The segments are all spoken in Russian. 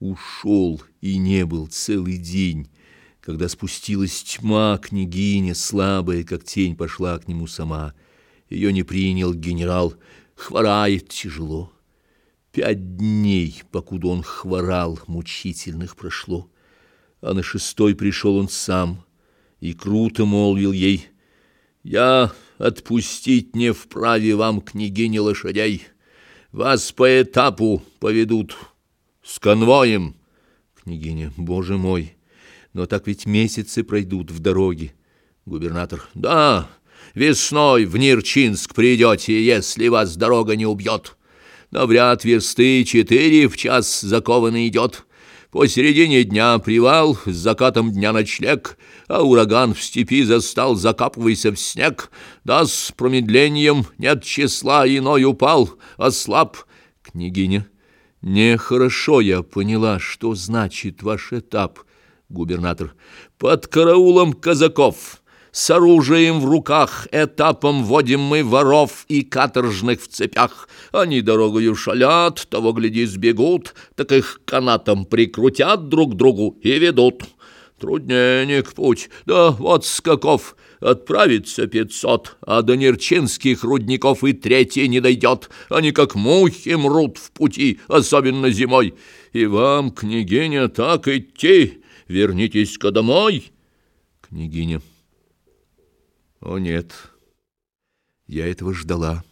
Ушел и не был целый день, когда спустилась тьма, княгиня, слабая, как тень, пошла к нему сама. Ее не принял генерал, хворает тяжело. Пять дней, покуда он хворал, мучительных прошло. А на шестой пришел он сам и круто молвил ей, «Я отпустить не вправе вам, княгиня лошадей, вас по этапу поведут» с конвоем. Княгиня, боже мой, но так ведь месяцы пройдут в дороге. Губернатор, да, весной в Нирчинск придете, если вас дорога не убьет. Навряд версты четыре в час закованный идет. Посередине дня привал, с закатом дня ночлег, а ураган в степи застал, закапывайся в снег. Да с промедлением нет числа, иной упал, ослаб. Княгиня, Нехорошо я поняла, что значит ваш этап, губернатор. Под караулом казаков, с оружием в руках, этапом водим мы воров и каторжных в цепях. Они дорогою шалят, того, гляди, сбегут, так их канатом прикрутят друг к другу и ведут. Трудненек путь, да вот скаков, отправится пятьсот, а до Нерчинских рудников и третий не дойдет. Они как мухи мрут в пути, особенно зимой. И вам, княгиня, так идти, вернитесь-ка домой. Княгиня. О нет, я этого ждала.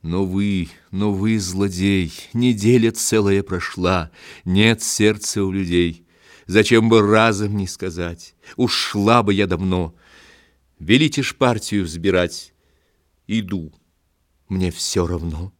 Но вы, но вы, злодей, неделя целая прошла, нет сердца у людей. Зачем бы разом не сказать? Ушла бы я давно. Велите ж партию взбирать. Иду, мне все равно.